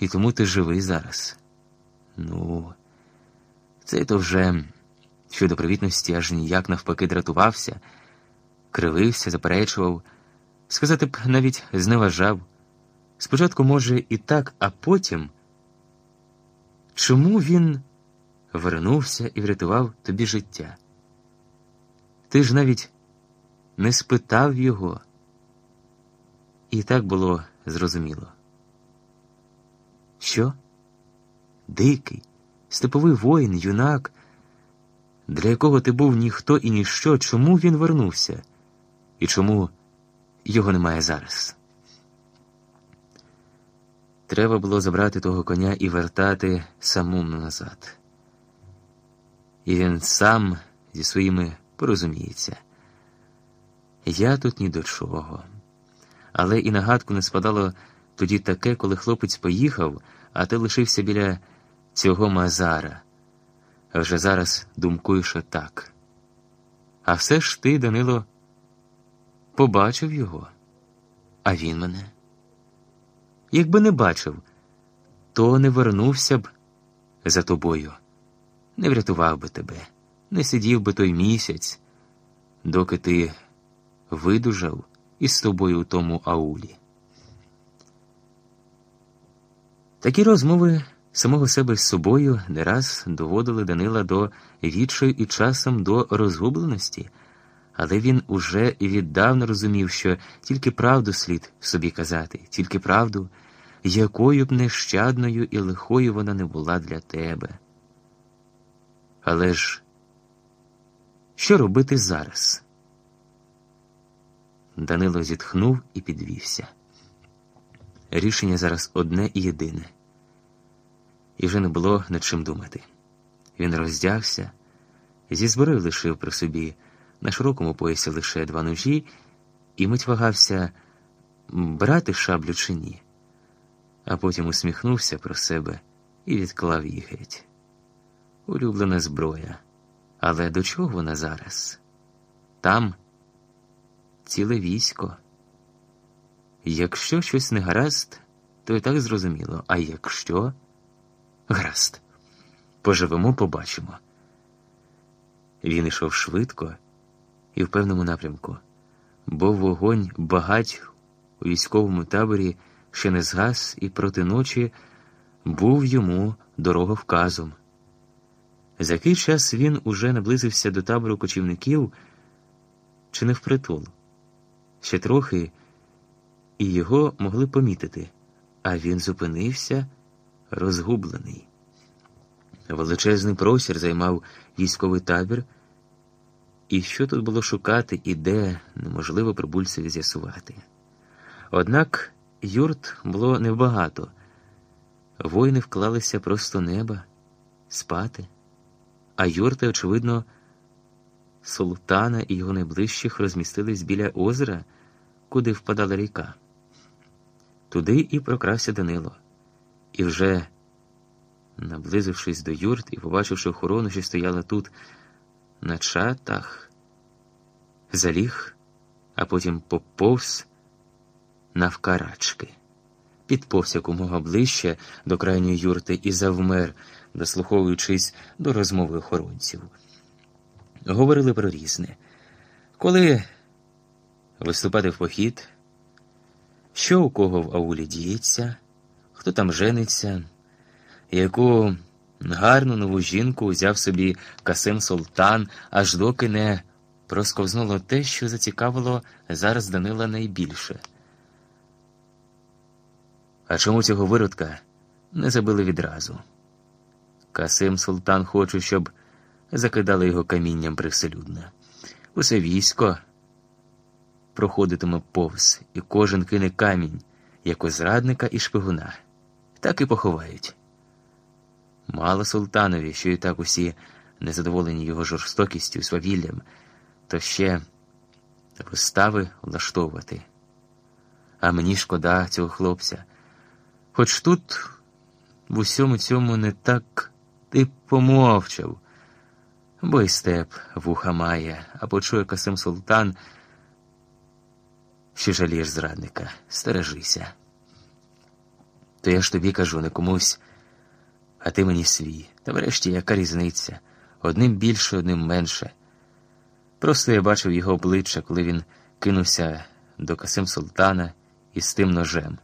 і тому ти живий зараз. Ну, це то вже щодо привітності аж ніяк навпаки дратувався, кривився, заперечував, сказати б, навіть зневажав. Спочатку, може, і так, а потім. Чому він вернувся і врятував тобі життя? Ти ж навіть не спитав його. І так було зрозуміло. Що? Дикий, степовий воїн, юнак, для якого ти був ніхто і ніщо, чому він вернувся? І чому його немає зараз? Треба було забрати того коня і вертати самому назад. І він сам зі своїми порозуміється. Я тут ні до чого. Але і нагадку не спадало тоді таке, коли хлопець поїхав, а ти лишився біля цього Мазара. А вже зараз думкуєш отак. А все ж ти, Данило, побачив його, а він мене. Якби не бачив, то не вернувся б за тобою, не врятував би тебе, не сидів би той місяць, доки ти видужав із тобою у тому аулі. Такі розмови самого себе з собою не раз доводили Данила до відчаю і часом до розгубленості, але він уже і віддавна розумів, що тільки правду слід собі казати, тільки правду, якою б нещадною і лихою вона не була для тебе. Але ж що робити зараз? Данило зітхнув і підвівся. Рішення зараз одне і єдине, і вже не було над чим думати. Він роздягся, зі зброї лишив при собі на широкому поясі лише два ножі, і мить вагався брати шаблю чи ні, а потім усміхнувся про себе і відклав її геть. Улюблена зброя. Але до чого вона зараз? Там ціле військо. Якщо щось не гаразд, то і так зрозуміло. А якщо гаразд, поживемо, побачимо. Він йшов швидко і в певному напрямку, бо вогонь багать у військовому таборі ще не згас, і проти ночі був йому дороговказом. За який час він уже наблизився до табору кочівників чи не впритул? Ще трохи, і його могли помітити, а він зупинився розгублений. Величезний простір займав військовий табір, і що тут було шукати і де неможливо прибульцеві з'ясувати. Однак юрт було небагато, воїни вклалися просто неба спати, а юрти, очевидно, султана і його найближчих розмістились біля озера, куди впадала ріка. Туди і прокрався Данило, і вже, наблизившись до юрт і побачивши охорону, що стояла тут на чатах, заліг, а потім поповз навкарачки, підповз якомога ближче до крайньої юрти і завмер, дослуховуючись до розмови охоронців. Говорили про різне. Коли виступати в похід, що у кого в аулі діється, хто там жениться, яку гарну нову жінку взяв собі Касим Султан, аж доки не просковзнуло те, що зацікавило зараз Данила найбільше. А чому цього виродка не забили відразу? Касим Султан хоче, щоб закидали його камінням привселюдно. Усе військо проходитиме повз, і кожен кине камінь, як у зрадника і шпигуна, так і поховають. Мало султанові, що і так усі незадоволені його жорстокістю свавіллям, то ще вистави влаштовувати. А мені шкода цього хлопця. Хоч тут в усьому цьому не так ти помовчав бо й степ вуха має, а почує Касим Султан, що жалієш зрадника, стережися. То я ж тобі кажу, не комусь, а ти мені свій. Та врешті яка різниця? Одним більше, одним менше. Просто я бачив його обличчя, коли він кинувся до Касим Султана із тим ножем.